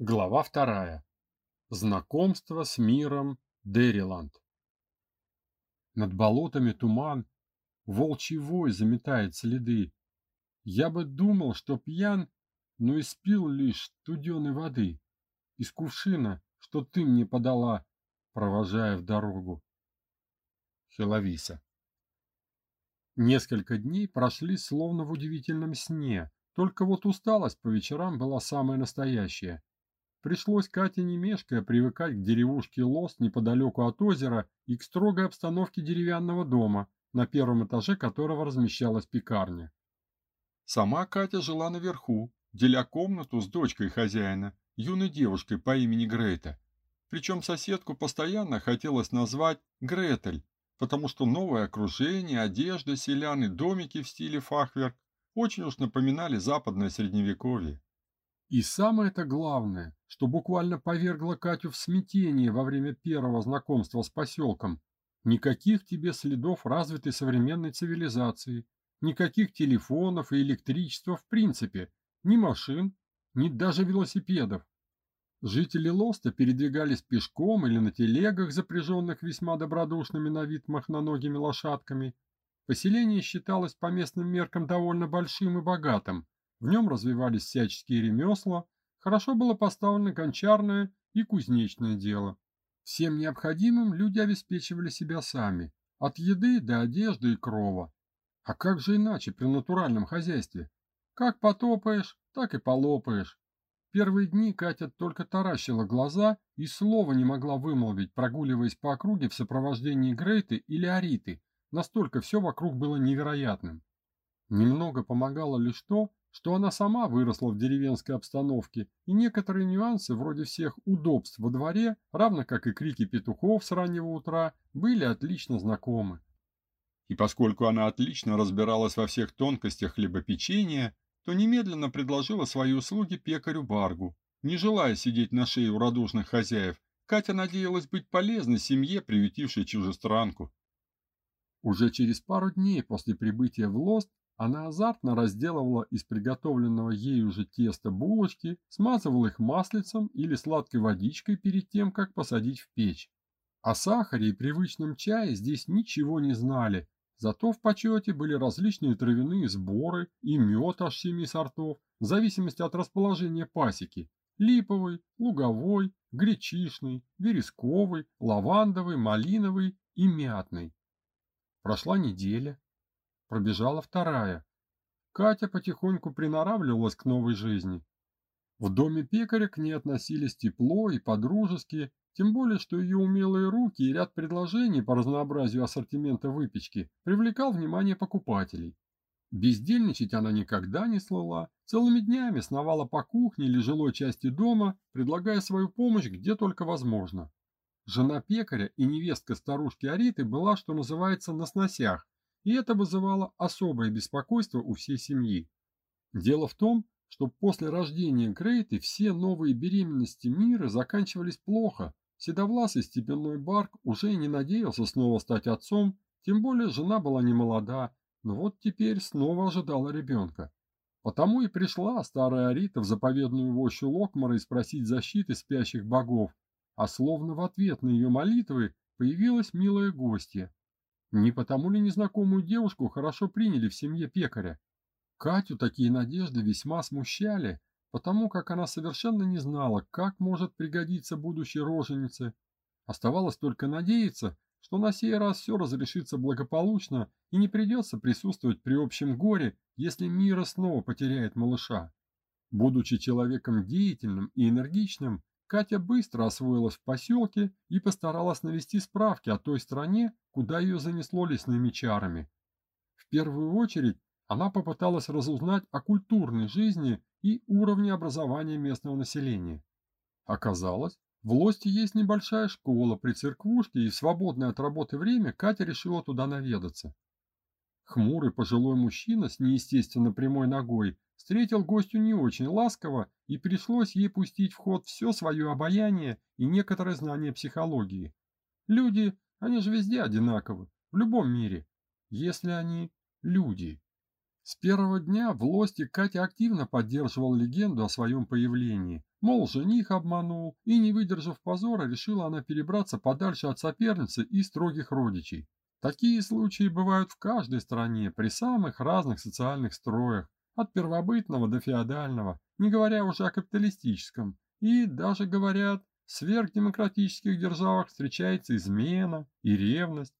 Глава вторая. Знакомство с миром Дериланд. Над болотами туман, волчий вой заметает следы. Я бы думал, что пьян, но испил лишь студеной воды из кувшина, что ты мне подала, провожая в дорогу. Хеловиса. Несколько дней прошли словно в удивительном сне, только вот усталость по вечерам была самая настоящая. Пришлось Кате не мешкая привыкать к деревушке Лос неподалеку от озера и к строгой обстановке деревянного дома, на первом этаже которого размещалась пекарня. Сама Катя жила наверху, деля комнату с дочкой хозяина, юной девушкой по имени Грета. Причем соседку постоянно хотелось назвать Гретель, потому что новое окружение, одежда, селян домики в стиле фахверк очень уж напоминали западное средневековье. И самое-то главное, что буквально повергло Катю в смятение во время первого знакомства с поселком. Никаких тебе следов развитой современной цивилизации, никаких телефонов и электричества в принципе, ни машин, ни даже велосипедов. Жители Лоста передвигались пешком или на телегах, запряженных весьма добродушными на вид махноногими лошадками. Поселение считалось по местным меркам довольно большим и богатым, в нем развивались всяческие ремесла, хорошо было поставлено гончарное и кузнечное дело. Всем необходимым люди обеспечивали себя сами, от еды до одежды и крова. А как же иначе при натуральном хозяйстве? Как потопаешь, так и полопаешь. Первые дни Катя только таращила глаза и слова не могла вымолвить, прогуливаясь по округе в сопровождении Грейты или Ариты. Настолько все вокруг было невероятным. Немного помогало лишь то, что она сама выросла в деревенской обстановке, и некоторые нюансы, вроде всех удобств во дворе, равно как и крики петухов с раннего утра, были отлично знакомы. И поскольку она отлично разбиралась во всех тонкостях хлебопечения, то немедленно предложила свои услуги пекарю Баргу. Не желая сидеть на шее у радушных хозяев, Катя надеялась быть полезной семье, приютившей чужестранку. Уже через пару дней после прибытия в Лост она азартно разделывала из приготовленного ею же теста булочки, смазывала их маслицем или сладкой водичкой перед тем, как посадить в печь. О сахаре и привычном чае здесь ничего не знали, зато в почете были различные травяные сборы и мед аж семи сортов, в зависимости от расположения пасеки – липовый, луговой, гречишный, вересковый, лавандовый, малиновый и мятный. Прошла неделя, Пробежала вторая. Катя потихоньку приноравливалась к новой жизни. В доме пекаря к ней относились тепло и подружески, тем более, что ее умелые руки и ряд предложений по разнообразию ассортимента выпечки привлекал внимание покупателей. Бездельничать она никогда не слыла, целыми днями сновала по кухне или жилой части дома, предлагая свою помощь где только возможно. Жена пекаря и невестка старушки Ариты была, что называется, на сносях, и это вызывало особое беспокойство у всей семьи. Дело в том, что после рождения Грейты все новые беременности мира заканчивались плохо. Седовласый степенной Барк уже не надеялся снова стать отцом, тем более жена была не молода, но вот теперь снова ожидала ребенка. Потому и пришла старая Арита в заповедную вощу Локмара и спросить защиты спящих богов, а словно в ответ на ее молитвы появилась милая гостья. Не потому ли незнакомую девушку хорошо приняли в семье пекаря? Катю такие надежды весьма смущали, потому как она совершенно не знала, как может пригодиться будущей роженице. Оставалось только надеяться, что на сей раз все разрешится благополучно и не придется присутствовать при общем горе, если Мира снова потеряет малыша. Будучи человеком деятельным и энергичным, Катя быстро освоилась в поселке и постаралась навести справки о той стране, куда ее занесло лесными чарами. В первую очередь она попыталась разузнать о культурной жизни и уровне образования местного населения. Оказалось, в Лосте есть небольшая школа при церквушке, и в свободное от работы время Катя решила туда наведаться. Хмурый пожилой мужчина с неестественно прямой ногой встретил гостю не очень ласково, и пришлось ей пустить в ход все свое обаяние и некоторое знание психологии. Люди, они же везде одинаковы, в любом мире, если они люди. С первого дня в Лосте Катя активно поддерживала легенду о своем появлении, Мол, жених обманул, и, не выдержав позора, решила она перебраться подальше от соперницы и строгих родичей. Такие случаи бывают в каждой стране при самых разных социальных строях, от первобытного до феодального, не говоря уже о капиталистическом. И даже, говорят, сверхдемократических державах встречается измена и ревность.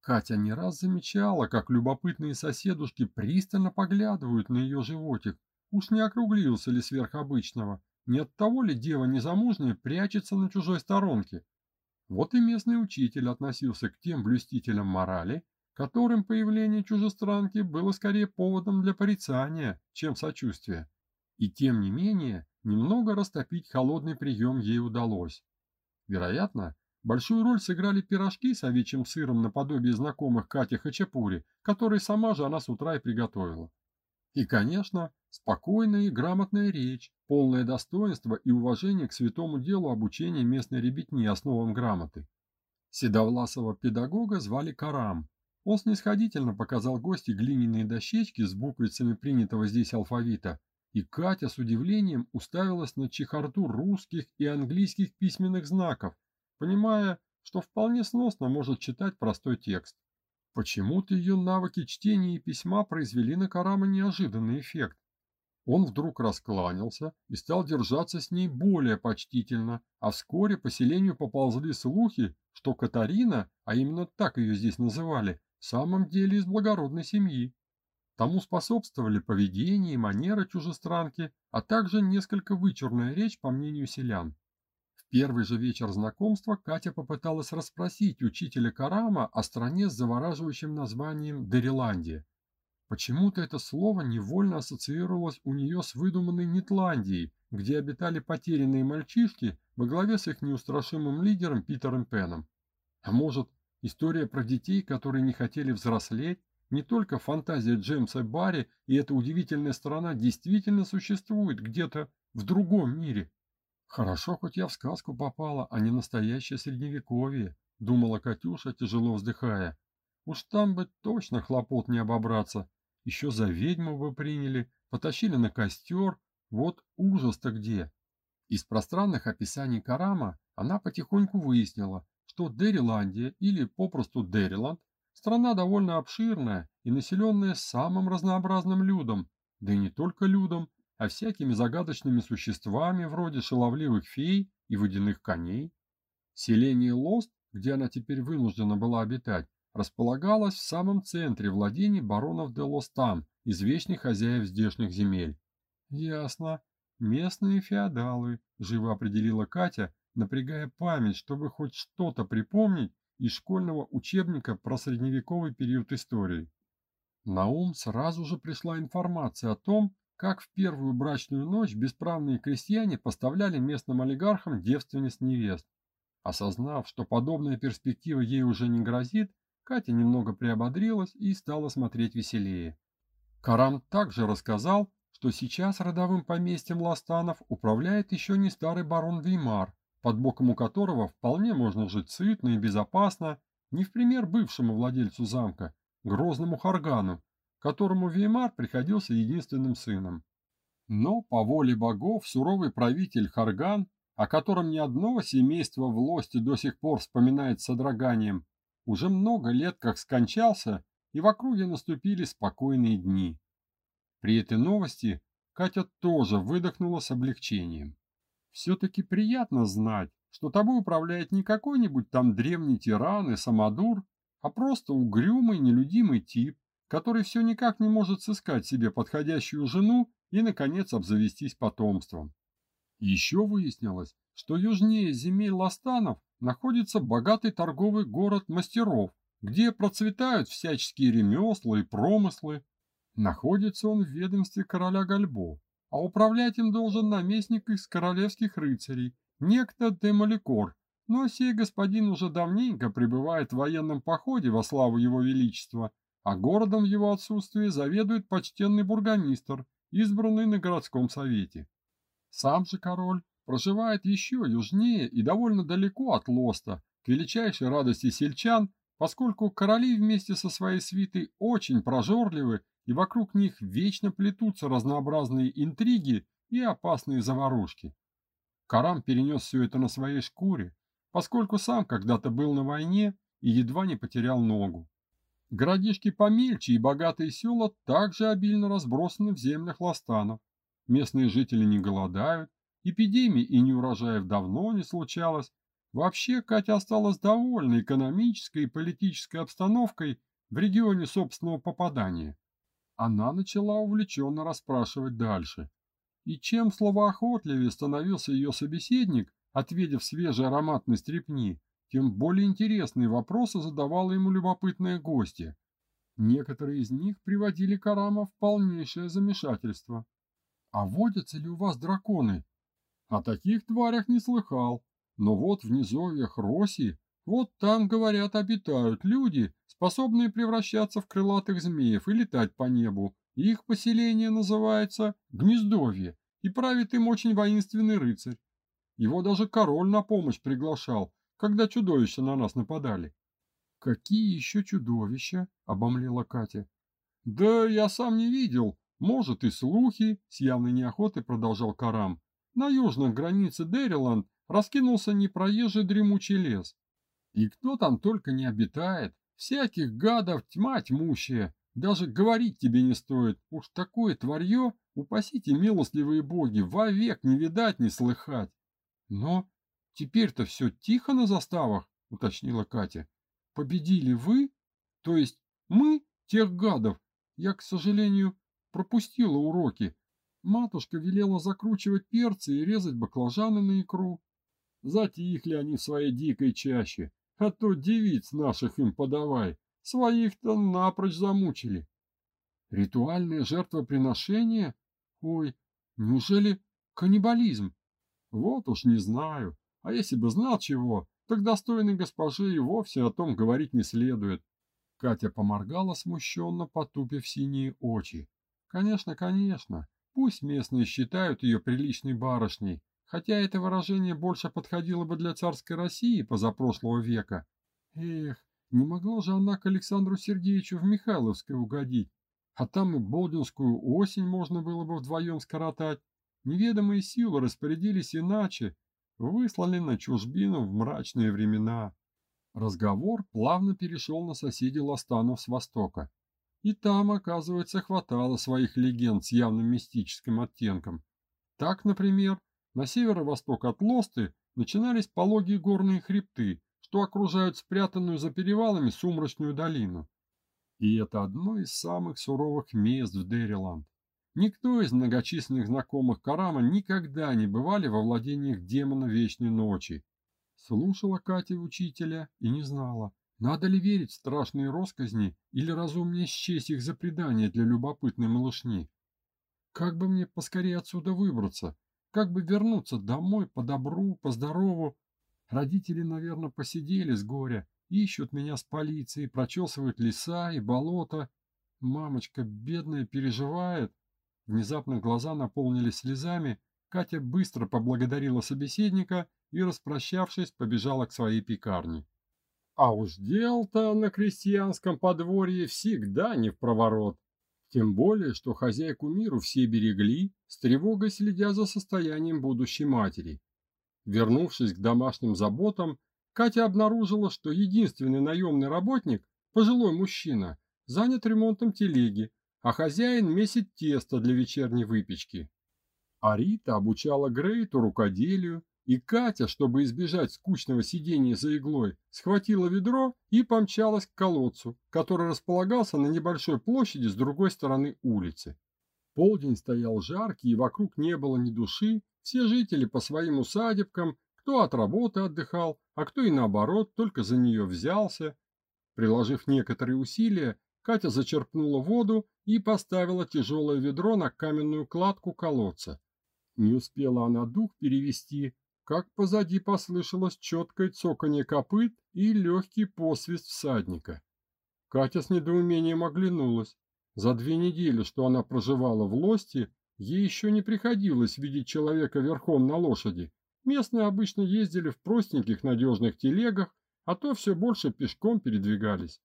Катя не раз замечала, как любопытные соседушки пристально поглядывают на ее животик. Уж не округлился ли сверх обычного, не от того ли дева незамужняя прячется на чужой сторонке? Вот и местный учитель относился к тем блюстителям морали, которым появление чужестранки было скорее поводом для порицания, чем сочувствия. И тем не менее, немного растопить холодный прием ей удалось. Вероятно, большую роль сыграли пирожки с овечьим сыром наподобие знакомых Кате Хачапури, которые сама же она с утра и приготовила. И, конечно, спокойная и грамотная речь, полное достоинство и уважение к святому делу обучения местной ребятни основам грамоты. Седовласого педагога звали Карам. Он снисходительно показал гости глиняные дощечки с буквицами принятого здесь алфавита, и Катя с удивлением уставилась на чехарду русских и английских письменных знаков, понимая, что вполне сносно может читать простой текст. Почему-то ее навыки чтения и письма произвели на Карама неожиданный эффект. Он вдруг раскланялся и стал держаться с ней более почтительно, а вскоре по селению поползли слухи, что Катарина, а именно так ее здесь называли, в самом деле из благородной семьи. Тому способствовали поведение и манера чужестранки, а также несколько вычурная речь, по мнению селян первый же вечер знакомства Катя попыталась расспросить учителя Карама о стране с завораживающим названием Дериландия. Почему-то это слово невольно ассоциировалось у нее с выдуманной Нетландией, где обитали потерянные мальчишки во главе с их неустрашимым лидером Питером Пеном. А может, история про детей, которые не хотели взрослеть, не только фантазия Джеймса Барри, и эта удивительная страна действительно существует где-то в другом мире. Хорошо, хоть я в сказку попала, а не настоящее средневековье, думала Катюша, тяжело вздыхая. Уж там бы точно хлопот не обобраться. Еще за ведьму бы приняли, потащили на костер. Вот ужас-то где. Из пространных описаний Карама она потихоньку выяснила, что Дериландия или попросту Дериланд страна довольно обширная и населенная самым разнообразным людом, да и не только людом, а всякими загадочными существами вроде шаловливых фей и водяных коней. Селение Лост, где она теперь вынуждена была обитать, располагалось в самом центре владений баронов де Лостан, извечных хозяев здешних земель. Ясно. Местные феодалы, живо определила Катя, напрягая память, чтобы хоть что-то припомнить из школьного учебника про средневековый период истории. На ум сразу же пришла информация о том, как в первую брачную ночь бесправные крестьяне поставляли местным олигархам девственниц невест. Осознав, что подобная перспектива ей уже не грозит, Катя немного приободрилась и стала смотреть веселее. Карам также рассказал, что сейчас родовым поместьем Ластанов управляет еще не старый барон Веймар, под боком у которого вполне можно жить сытно и безопасно, не в пример бывшему владельцу замка, грозному Харгану, которому Веймар приходился единственным сыном. Но по воле богов суровый правитель Харган, о котором ни одно семейство в Лости до сих пор вспоминает с содроганием, уже много лет как скончался, и в округе наступили спокойные дни. При этой новости Катя тоже выдохнула с облегчением. Все-таки приятно знать, что тобой управляет не какой-нибудь там древний тиран и самодур, а просто угрюмый, нелюдимый тип, который все никак не может сыскать себе подходящую жену и, наконец, обзавестись потомством. Еще выяснилось, что южнее земель Ластанов находится богатый торговый город мастеров, где процветают всяческие ремесла и промыслы. Находится он в ведомстве короля Гальбо, а управлять им должен наместник из королевских рыцарей, некто Демаликор, но сей господин уже давненько пребывает в военном походе во славу его величества а городом в его отсутствие заведует почтенный бургомистр, избранный на городском совете. Сам же король проживает еще южнее и довольно далеко от Лоста, к величайшей радости сельчан, поскольку короли вместе со своей свитой очень прожорливы и вокруг них вечно плетутся разнообразные интриги и опасные заварушки. Карам перенес все это на своей шкуре, поскольку сам когда-то был на войне и едва не потерял ногу. Городишки помельче и богатые села также обильно разбросаны в землях ластанов. Местные жители не голодают, эпидемий и неурожаев давно не случалось. Вообще Катя осталась довольна экономической и политической обстановкой в регионе собственного попадания. Она начала увлеченно расспрашивать дальше. И чем словоохотливее становился ее собеседник, ответив свежей ароматной стрепни, тем более интересные вопросы задавала ему любопытная гостья. Некоторые из них приводили Карама в полнейшее замешательство. «А водятся ли у вас драконы?» «О таких тварях не слыхал. Но вот в низовьях Роси, вот там, говорят, обитают люди, способные превращаться в крылатых змеев и летать по небу. Их поселение называется Гнездовье, и правит им очень воинственный рыцарь. Его даже король на помощь приглашал, когда чудовища на нас нападали. Какие еще чудовища? обомлела Катя. Да я сам не видел. Может и слухи, с явной неохотой продолжал Карам. На южной границе Дэриланд раскинулся непроезжий дремучий лес. И кто там только не обитает, всяких гадов тьма тьмущая, даже говорить тебе не стоит, уж такое тварье, упасите милостливые боги, вовек не видать, не слыхать. Но теперь-то все тихо на заставах, уточнила Катя. Победили вы? То есть мы, тех гадов? Я, к сожалению, пропустила уроки. Матушка велела закручивать перцы и резать баклажаны на икру. Затихли они в своей дикой чаще, а то девиц наших им подавай, своих-то напрочь замучили. Ритуальное жертвоприношение? Ой, неужели каннибализм? Вот уж не знаю. А если бы знал чего, так достойной госпоже и вовсе о том говорить не следует. Катя поморгала смущенно, потупив синие очи. Конечно, конечно, пусть местные считают ее приличной барышней, хотя это выражение больше подходило бы для царской России позапрошлого века. Эх, не могла же она к Александру Сергеевичу в Михайловское угодить, а там и Болдинскую осень можно было бы вдвоем скоротать. Неведомые силы распорядились иначе, выслали на чужбину в мрачные времена. Разговор плавно перешел на соседей Ластанов с востока. И там, оказывается, хватало своих легенд с явным мистическим оттенком. Так, например, на северо-восток от Лосты начинались пологие горные хребты, что окружают спрятанную за перевалами сумрачную долину. И это одно из самых суровых мест в Дериланд. Никто из многочисленных знакомых Карама никогда не бывали во владениях демона Вечной Ночи. Слушала Катя учителя и не знала, надо ли верить в страшные росказни или разумнее счесть их за предание для любопытной малышни. Как бы мне поскорее отсюда выбраться? Как бы вернуться домой по добру, по здорову? Родители, наверное, посидели с горя, ищут меня с полицией, прочесывают леса и болота. Мамочка бедная переживает. Внезапно глаза наполнились слезами, Катя быстро поблагодарила собеседника и, распрощавшись, побежала к своей пекарне. А уж дел-то на крестьянском подворье всегда не в проворот. Тем более, что хозяйку миру все берегли, с тревогой следя за состоянием будущей матери. Вернувшись к домашним заботам, Катя обнаружила, что единственный наемный работник, пожилой мужчина, занят ремонтом телеги, а хозяин месит тесто для вечерней выпечки. Арита обучала Грейту рукоделию, и Катя, чтобы избежать скучного сидения за иглой, схватила ведро и помчалась к колодцу, который располагался на небольшой площади с другой стороны улицы. Полдень стоял жаркий, и вокруг не было ни души, все жители по своим усадебкам, кто от работы отдыхал, а кто и наоборот только за нее взялся. Приложив некоторые усилия, Катя зачерпнула воду и поставила тяжелое ведро на каменную кладку колодца. Не успела она дух перевести, как позади послышалось четкое цоканье копыт и легкий посвист всадника. Катя с недоумением оглянулась. За две недели, что она проживала в Лости, ей еще не приходилось видеть человека верхом на лошади. Местные обычно ездили в простеньких надежных телегах, а то все больше пешком передвигались.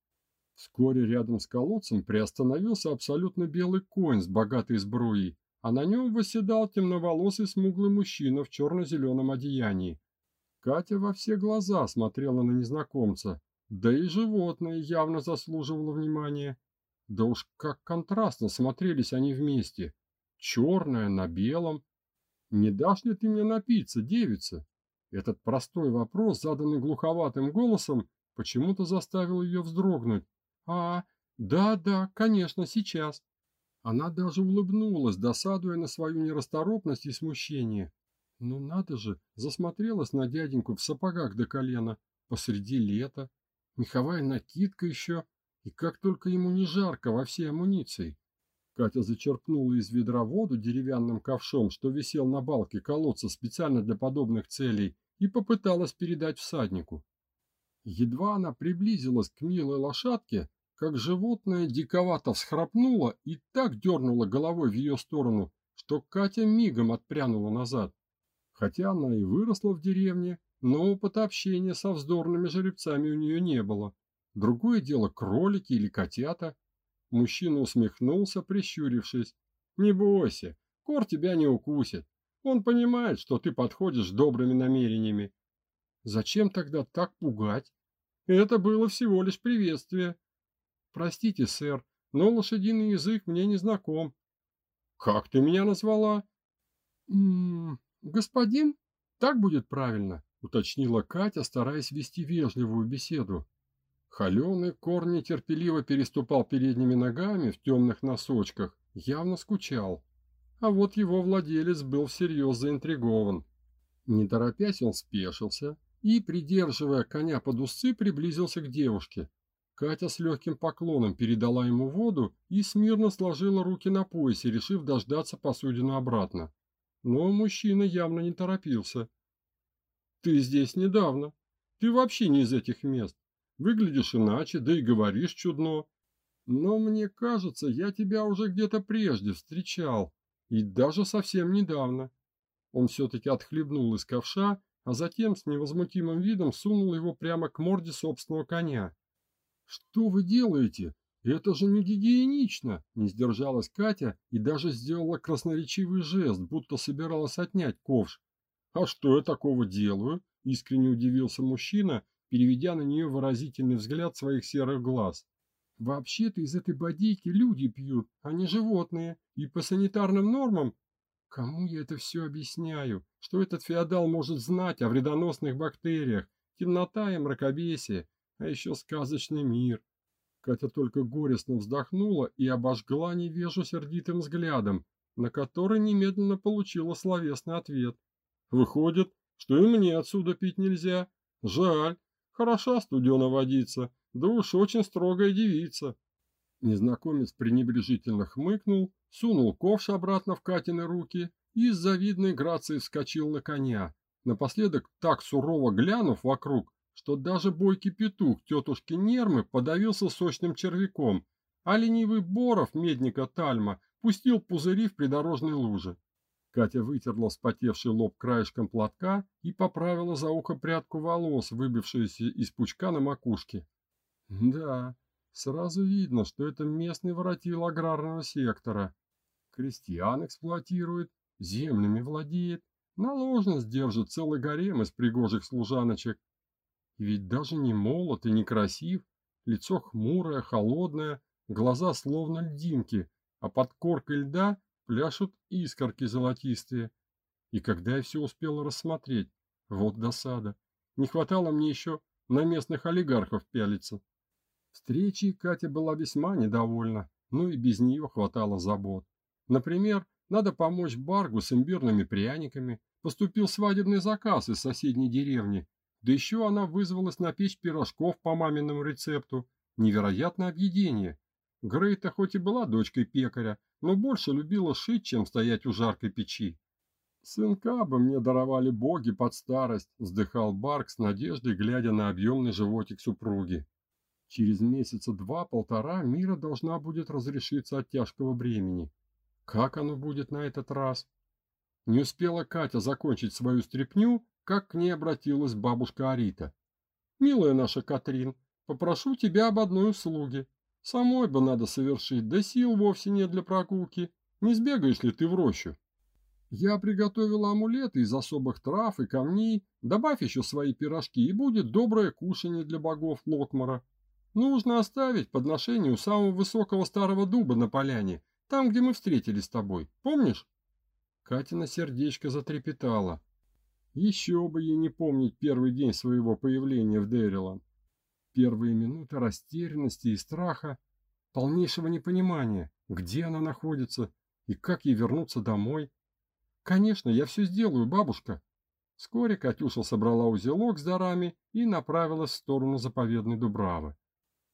Вскоре рядом с колодцем приостановился абсолютно белый конь с богатой сбруей. А на нем восседал темноволосый смуглый мужчина в черно-зеленом одеянии. Катя во все глаза смотрела на незнакомца, да и животное явно заслуживало внимания. Да уж как контрастно смотрелись они вместе. Черное на белом. «Не дашь ли ты мне напиться, девица?» Этот простой вопрос, заданный глуховатым голосом, почему-то заставил ее вздрогнуть. «А, да-да, конечно, сейчас». Она даже улыбнулась, досадуя на свою нерасторопность и смущение. Ну надо же, засмотрелась на дяденьку в сапогах до колена, посреди лета, меховая накидка еще, и как только ему не жарко во всей амуниции. Катя зачерпнула из ведра воду деревянным ковшом, что висел на балке колодца специально для подобных целей, и попыталась передать всаднику. Едва она приблизилась к милой лошадке, как животное диковато всхрапнуло и так дернуло головой в ее сторону, что Катя мигом отпрянула назад. Хотя она и выросла в деревне, но опыта общения со вздорными жеребцами у нее не было. Другое дело кролики или котята. Мужчина усмехнулся, прищурившись. «Не бойся, Кор тебя не укусит. Он понимает, что ты подходишь добрыми намерениями. Зачем тогда так пугать? Это было всего лишь приветствие. Простите, сэр, но лошадиный язык мне не знаком. Как ты меня назвала? М -м, «Господин, так будет правильно», — уточнила Катя, стараясь вести вежливую беседу. Холеный корни терпеливо переступал передними ногами в темных носочках, явно скучал. А вот его владелец был всерьез заинтригован. Не торопясь, он спешился и, придерживая коня под усы, приблизился к девушке. Катя с легким поклоном передала ему воду и смирно сложила руки на поясе, решив дождаться посудину обратно. Но мужчина явно не торопился. «Ты здесь недавно. Ты вообще не из этих мест. Выглядишь иначе, да и говоришь чудно. Но мне кажется, я тебя уже где-то прежде встречал, и даже совсем недавно». Он все-таки отхлебнул из ковша, а затем с невозмутимым видом сунул его прямо к морде собственного коня. «Что вы делаете? «Это же не гигиенично!» – не сдержалась Катя и даже сделала красноречивый жест, будто собиралась отнять ковш. «А что я такого делаю?» – искренне удивился мужчина, переведя на нее выразительный взгляд своих серых глаз. «Вообще-то из этой бодейки люди пьют, а не животные, и по санитарным нормам...» «Кому я это все объясняю? Что этот феодал может знать о вредоносных бактериях, темнота и мракобесие, а еще сказочный мир?» Катя только горестно вздохнула и обожгла невежу сердитым взглядом, на который немедленно получила словесный ответ. Выходит, что и мне отсюда пить нельзя. Жаль, хороша студена водица, да уж очень строгая девица. Незнакомец пренебрежительно хмыкнул, сунул ковш обратно в Катины руки и с завидной грацией вскочил на коня, напоследок так сурово глянув вокруг, что даже бойкий петух тетушки Нермы подавился сочным червяком, а ленивый Боров медника Тальма пустил пузыри в придорожной луже. Катя вытерла вспотевший лоб краешком платка и поправила за ухо прядку волос, выбившуюся из пучка на макушке. Да, сразу видно, что это местный воротил аграрного сектора. Крестьян эксплуатирует, землями владеет, наложность держит целый гарем из пригожих служаночек, ведь даже не молод и не красив, лицо хмурое, холодное, глаза словно льдинки, а под коркой льда пляшут искорки золотистые. И когда я все успела рассмотреть, вот досада. Не хватало мне еще на местных олигархов пялиться. Встречи Катя была весьма недовольна, но и без нее хватало забот. Например, надо помочь Баргу с имбирными пряниками. Поступил свадебный заказ из соседней деревни, да еще она вызвалась напечь пирожков по маминому рецепту. Невероятное объедение. Грейта хоть и была дочкой пекаря, но больше любила шить, чем стоять у жаркой печи. «Сынка бы мне даровали боги под старость», – вздыхал Барк с надеждой, глядя на объемный животик супруги. «Через месяца два-полтора Мира должна будет разрешиться от тяжкого бремени. Как оно будет на этот раз?» Не успела Катя закончить свою стряпню, как к ней обратилась бабушка Арита. «Милая наша Катрин, попрошу тебя об одной услуге. Самой бы надо совершить, да сил вовсе нет для прогулки. Не сбегаешь ли ты в рощу? Я приготовила амулеты из особых трав и камней, добавь еще свои пирожки, и будет доброе кушанье для богов Локмара. Нужно оставить подношение у самого высокого старого дуба на поляне, там, где мы встретились с тобой. Помнишь? Катина сердечко затрепетало. Еще бы ей не помнить первый день своего появления в Дэрилан. Первые минуты растерянности и страха, полнейшего непонимания, где она находится и как ей вернуться домой. Конечно, я все сделаю, бабушка. Вскоре Катюша собрала узелок с дарами и направилась в сторону заповедной Дубравы.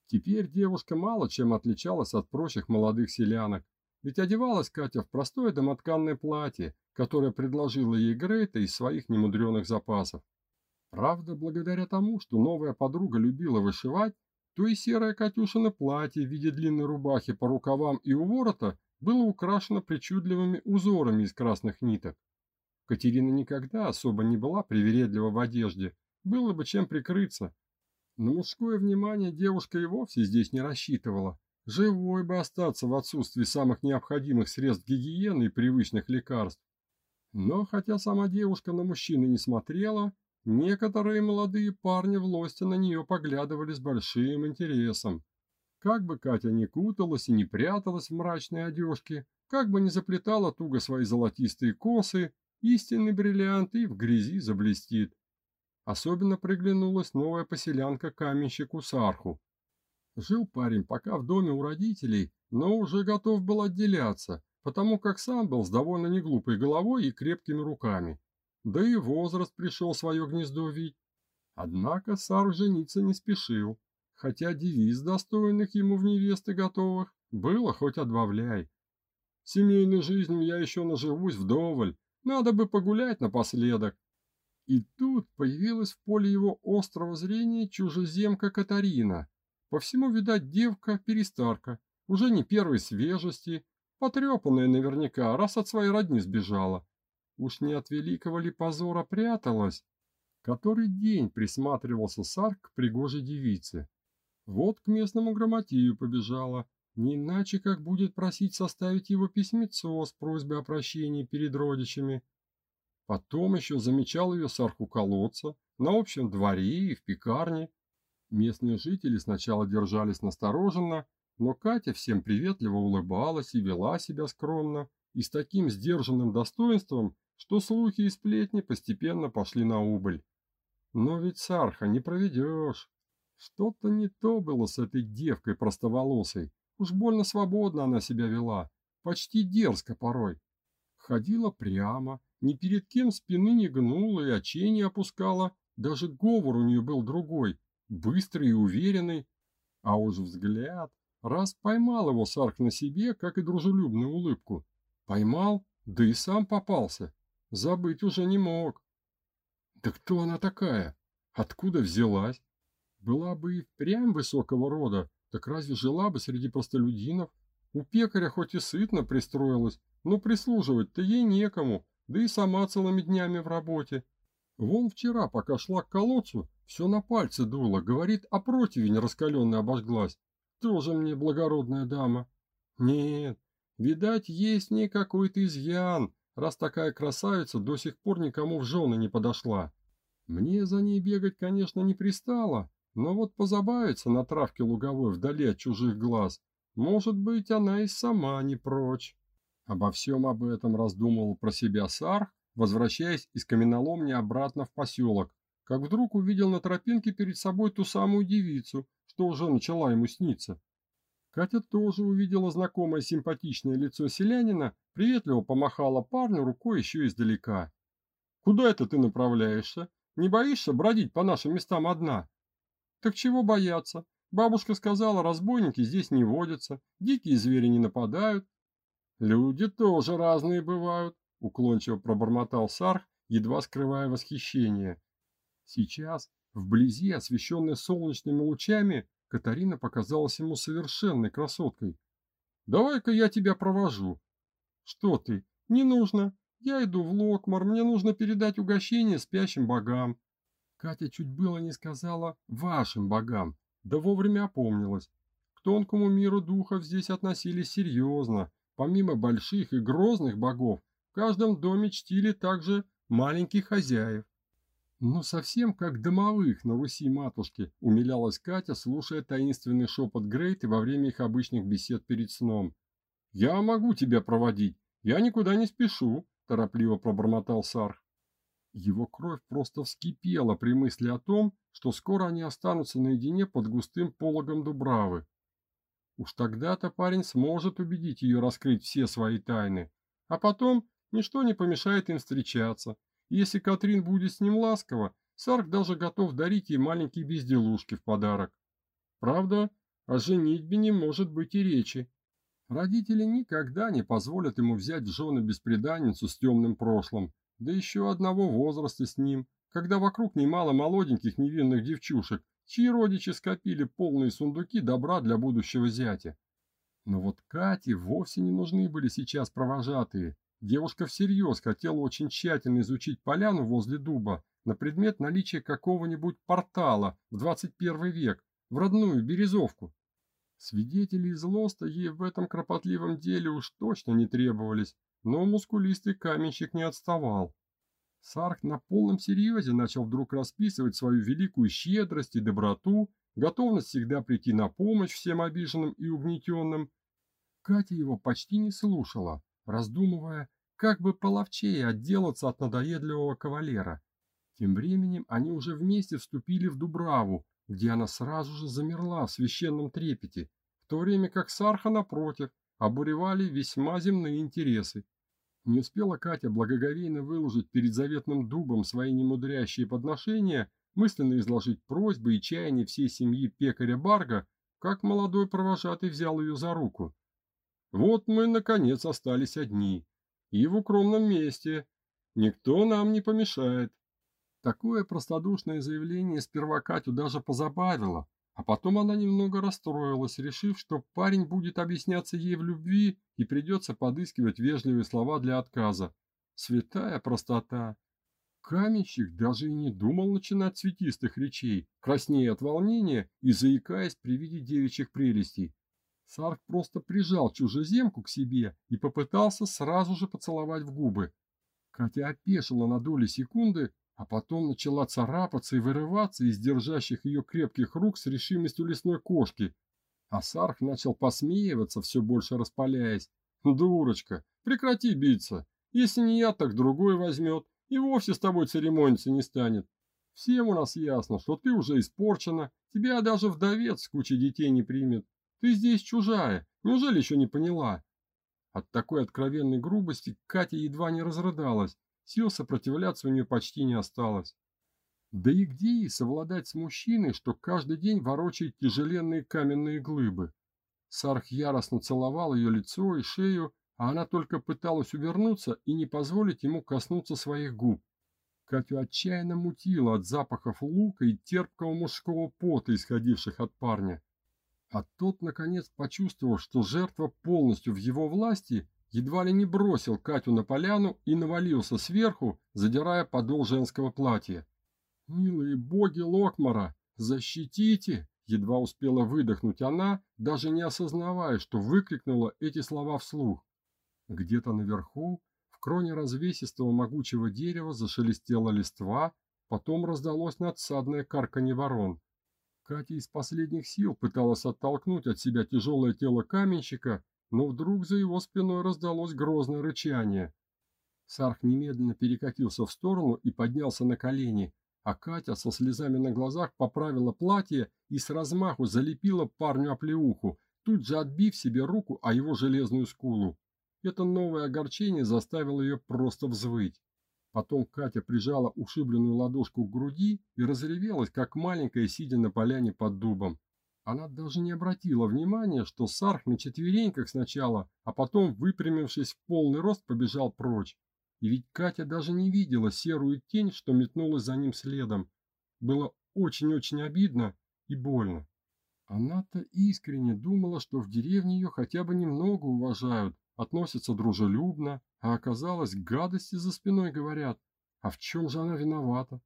Теперь девушка мало чем отличалась от прочих молодых селянок. Ведь одевалась Катя в простое домотканное платье, которое предложила ей Грейта из своих немудреных запасов. Правда, благодаря тому, что новая подруга любила вышивать, то и серое Катюшино платье в виде длинной рубахи по рукавам и у ворота было украшено причудливыми узорами из красных ниток. Катерина никогда особо не была привередлива в одежде, было бы чем прикрыться. На мужское внимание девушка и вовсе здесь не рассчитывала, Живой бы остаться в отсутствии самых необходимых средств гигиены и привычных лекарств. Но хотя сама девушка на мужчины не смотрела, некоторые молодые парни в лосте на нее поглядывали с большим интересом. Как бы Катя ни куталась и не пряталась в мрачной одежке, как бы ни заплетала туго свои золотистые косы, истинный бриллиант и в грязи заблестит. Особенно приглянулась новая поселянка каменщику Сарху, Жил парень пока в доме у родителей, но уже готов был отделяться, потому как сам был с довольно неглупой головой и крепкими руками. Да и возраст пришел свое гнездо вить. Однако Сар жениться не спешил, хотя девиз достойных ему в невесты готовых было хоть отбавляй. Семейной жизнью я еще наживусь вдоволь, надо бы погулять напоследок. И тут появилась в поле его острого зрения чужеземка Катарина, по всему, видать, девка-перестарка, уже не первой свежести, потрепанная наверняка, раз от своей родни сбежала. Уж не от великого ли позора пряталась? Который день присматривался Сарк к пригожей девице. Вот к местному грамотею побежала, не иначе как будет просить составить его письмецо с просьбой о прощении перед родичами. Потом еще замечал ее Сарк у колодца, на общем дворе и в пекарне, Местные жители сначала держались настороженно, но Катя всем приветливо улыбалась и вела себя скромно, и с таким сдержанным достоинством, что слухи и сплетни постепенно пошли на убыль. Но ведь Сарха не проведешь. Что-то не то было с этой девкой простоволосой. Уж больно свободно она себя вела, почти дерзко порой. Ходила прямо, ни перед кем спины не гнула и очей не опускала, даже говор у нее был другой, быстрый и уверенный, а уж взгляд, раз поймал его Сарк на себе, как и дружелюбную улыбку. Поймал, да и сам попался, забыть уже не мог. Да кто она такая? Откуда взялась? Была бы и впрямь высокого рода, так разве жила бы среди простолюдинов? У пекаря хоть и сытно пристроилась, но прислуживать-то ей некому, да и сама целыми днями в работе. Вон вчера, пока шла к колодцу, все на пальцы дуло, говорит, а противень раскаленный обожглась. Тоже мне благородная дама. Нет, видать, есть в ней какой-то изъян, раз такая красавица до сих пор никому в жены не подошла. Мне за ней бегать, конечно, не пристало, но вот позабавиться на травке луговой вдали от чужих глаз, может быть, она и сама не прочь. Обо всем об этом раздумывал про себя Сарх, возвращаясь из каменоломни обратно в поселок, как вдруг увидел на тропинке перед собой ту самую девицу, что уже начала ему сниться. Катя тоже увидела знакомое симпатичное лицо селянина, приветливо помахала парню рукой еще издалека. «Куда это ты направляешься? Не боишься бродить по нашим местам одна?» «Так чего бояться? Бабушка сказала, разбойники здесь не водятся, дикие звери не нападают». «Люди тоже разные бывают», — уклончиво пробормотал Сарх, едва скрывая восхищение. Сейчас, вблизи, освещенная солнечными лучами, Катарина показалась ему совершенной красоткой. «Давай-ка я тебя провожу». «Что ты? Не нужно. Я иду в Локмар, мне нужно передать угощение спящим богам». Катя чуть было не сказала «вашим богам», да вовремя опомнилась. К тонкому миру духов здесь относились серьезно, помимо больших и грозных богов, в каждом доме чтили также маленьких хозяев. Ну, совсем как домовых на Руси матушки, умилялась Катя, слушая таинственный шепот Грейты во время их обычных бесед перед сном. «Я могу тебя проводить, я никуда не спешу», – торопливо пробормотал Сарх. Его кровь просто вскипела при мысли о том, что скоро они останутся наедине под густым пологом Дубравы. Уж тогда-то парень сможет убедить ее раскрыть все свои тайны, а потом ничто не помешает им встречаться, если Катрин будет с ним ласкова, Сарк даже готов дарить ей маленькие безделушки в подарок. Правда, о женитьбе не может быть и речи. Родители никогда не позволят ему взять в жены бесприданницу с темным прошлым, да еще одного возраста с ним, когда вокруг немало молоденьких невинных девчушек, чьи родичи скопили полные сундуки добра для будущего зятя. Но вот Кате вовсе не нужны были сейчас провожатые. Девушка всерьез хотела очень тщательно изучить поляну возле дуба на предмет наличия какого-нибудь портала в 21 век, в родную Березовку. Свидетели из Лоста ей в этом кропотливом деле уж точно не требовались, но мускулистый каменщик не отставал. Сарх на полном серьезе начал вдруг расписывать свою великую щедрость и доброту, готовность всегда прийти на помощь всем обиженным и угнетенным. Катя его почти не слушала, раздумывая, как бы половчее отделаться от надоедливого кавалера. Тем временем они уже вместе вступили в Дубраву, где она сразу же замерла в священном трепете, в то время как Сарха, напротив, обуревали весьма земные интересы. Не успела Катя благоговейно выложить перед заветным дубом свои немудрящие подношения, мысленно изложить просьбы и чаяния всей семьи пекаря Барга, как молодой провожатый взял ее за руку. «Вот мы, наконец, остались одни и в укромном месте. Никто нам не помешает. Такое простодушное заявление сперва Катю даже позабавило, а потом она немного расстроилась, решив, что парень будет объясняться ей в любви и придется подыскивать вежливые слова для отказа. Святая простота. Каменщик даже и не думал начинать цветистых речей, краснея от волнения и заикаясь при виде девичьих прелестей. Сарк просто прижал чужеземку к себе и попытался сразу же поцеловать в губы. Катя опешила на доли секунды, а потом начала царапаться и вырываться из держащих ее крепких рук с решимостью лесной кошки. А Сарх начал посмеиваться, все больше распаляясь. «Дурочка, прекрати биться. Если не я, так другой возьмет и вовсе с тобой церемониться не станет. Всем у нас ясно, что ты уже испорчена, тебя даже вдовец с кучей детей не примет. Ты здесь чужая, неужели еще не поняла? От такой откровенной грубости Катя едва не разрыдалась, сил сопротивляться у нее почти не осталось. Да и где ей совладать с мужчиной, что каждый день ворочает тяжеленные каменные глыбы? Сарх яростно целовал ее лицо и шею, а она только пыталась увернуться и не позволить ему коснуться своих губ. Катю отчаянно мутило от запахов лука и терпкого мужского пота, исходивших от парня. А тот, наконец, почувствовав, что жертва полностью в его власти, едва ли не бросил Катю на поляну и навалился сверху, задирая подол женского платья. «Милые боги Локмара, защитите!» Едва успела выдохнуть она, даже не осознавая, что выкрикнула эти слова вслух. Где-то наверху, в кроне развесистого могучего дерева, зашелестела листва, потом раздалось надсадное карканье ворон. Катя из последних сил пыталась оттолкнуть от себя тяжелое тело каменщика, но вдруг за его спиной раздалось грозное рычание. Сарх немедленно перекатился в сторону и поднялся на колени, а Катя со слезами на глазах поправила платье и с размаху залепила парню оплеуху, тут же отбив себе руку о его железную скулу. Это новое огорчение заставило ее просто взвыть. Потом Катя прижала ушибленную ладошку к груди и разревелась, как маленькая, сидя на поляне под дубом. Она даже не обратила внимания, что Сарх на четвереньках сначала, а потом, выпрямившись в полный рост, побежал прочь. И ведь Катя даже не видела серую тень, что метнулась за ним следом. Было очень-очень обидно и больно. Она-то искренне думала, что в деревне ее хотя бы немного уважают, относятся дружелюбно, а оказалось, гадости за спиной говорят. А в чем же она виновата?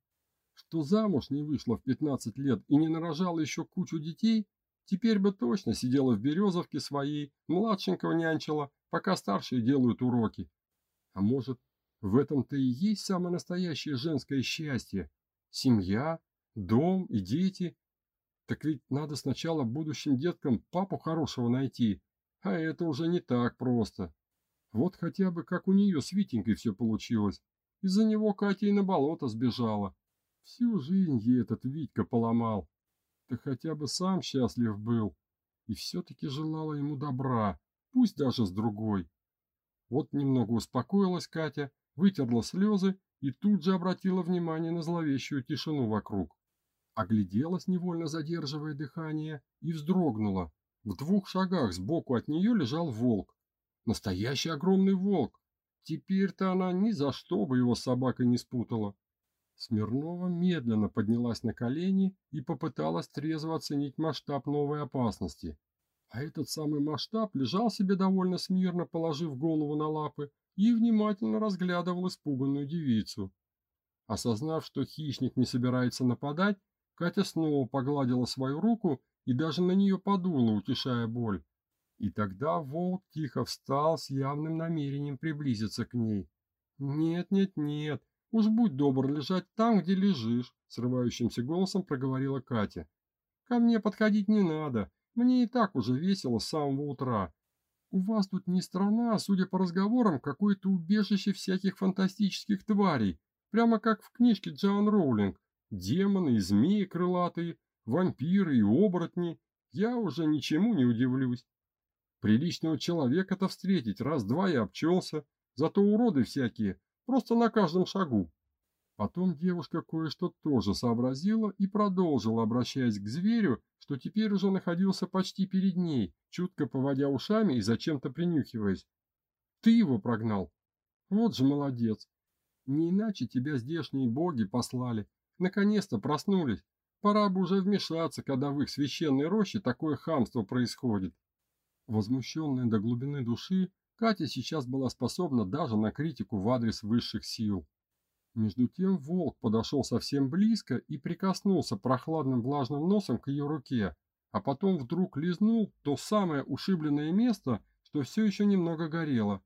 Что замуж не вышла в 15 лет и не нарожала еще кучу детей, теперь бы точно сидела в березовке своей, младшенького нянчила, пока старшие делают уроки. А может, в этом-то и есть самое настоящее женское счастье? Семья, дом и дети. Так ведь надо сначала будущим деткам папу хорошего найти, а это уже не так просто. Вот хотя бы как у нее с Витенькой все получилось. Из-за него Катя и на болото сбежала. Всю жизнь ей этот Витька поломал. Да хотя бы сам счастлив был. И все-таки желала ему добра, пусть даже с другой. Вот немного успокоилась Катя, вытерла слезы и тут же обратила внимание на зловещую тишину вокруг. Огляделась, невольно задерживая дыхание, и вздрогнула. В двух шагах сбоку от нее лежал волк. Настоящий огромный волк. Теперь-то она ни за что бы его с собакой не спутала. Смирнова медленно поднялась на колени и попыталась трезво оценить масштаб новой опасности. А этот самый масштаб лежал себе довольно смирно, положив голову на лапы, и внимательно разглядывал испуганную девицу. Осознав, что хищник не собирается нападать, Катя снова погладила свою руку и даже на нее подула, утешая боль. И тогда волк тихо встал с явным намерением приблизиться к ней. «Нет, нет, нет, уж будь добр лежать там, где лежишь», срывающимся голосом проговорила Катя. «Ко мне подходить не надо, мне и так уже весело с самого утра. У вас тут не страна, а, судя по разговорам, какое-то убежище всяких фантастических тварей, прямо как в книжке Джоан Роулинг. Демоны и змеи крылатые, вампиры и оборотни. Я уже ничему не удивлюсь. Приличного человека-то встретить раз-два и обчелся, зато уроды всякие, просто на каждом шагу. Потом девушка кое-что тоже сообразила и продолжила, обращаясь к зверю, что теперь уже находился почти перед ней, чутко поводя ушами и зачем-то принюхиваясь. «Ты его прогнал? Вот же молодец! Не иначе тебя здешние боги послали. Наконец-то проснулись. Пора бы уже вмешаться, когда в их священной роще такое хамство происходит». Возмущенная до глубины души, Катя сейчас была способна даже на критику в адрес высших сил. Между тем волк подошел совсем близко и прикоснулся прохладным влажным носом к ее руке, а потом вдруг лизнул то самое ушибленное место, что все еще немного горело.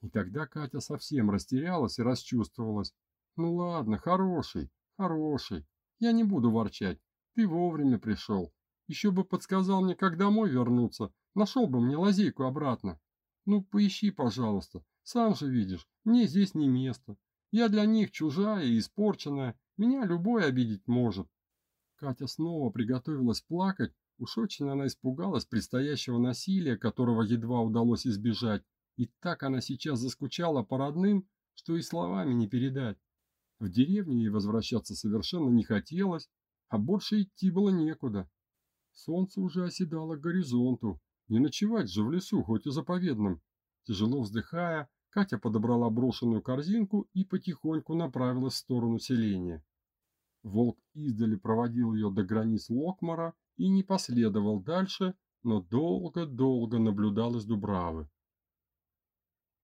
И тогда Катя совсем растерялась и расчувствовалась. «Ну ладно, хороший, хороший. Я не буду ворчать. Ты вовремя пришел. Еще бы подсказал мне, как домой вернуться, Нашел бы мне лазейку обратно. Ну, поищи, пожалуйста. Сам же видишь, мне здесь не место. Я для них чужая и испорченная. Меня любой обидеть может. Катя снова приготовилась плакать. Уж очень она испугалась предстоящего насилия, которого едва удалось избежать. И так она сейчас заскучала по родным, что и словами не передать. В деревню ей возвращаться совершенно не хотелось, а больше идти было некуда. Солнце уже оседало к горизонту, не ночевать же в лесу, хоть и заповедном. Тяжело вздыхая, Катя подобрала брошенную корзинку и потихоньку направилась в сторону селения. Волк издали проводил ее до границ Локмара и не последовал дальше, но долго-долго наблюдал из Дубравы.